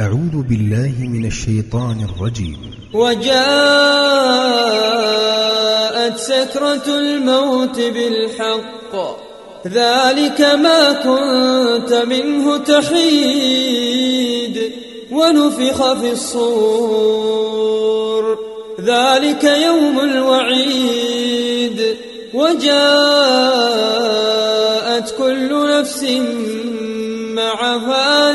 أعوذ بالله من الشيطان الرجيم. وجاءت سكرة الموت بالحق. ذلك ما كنت منه تحيد. ونفخ في الصور. ذلك يوم الوعيد. وجاءت كل نفس معها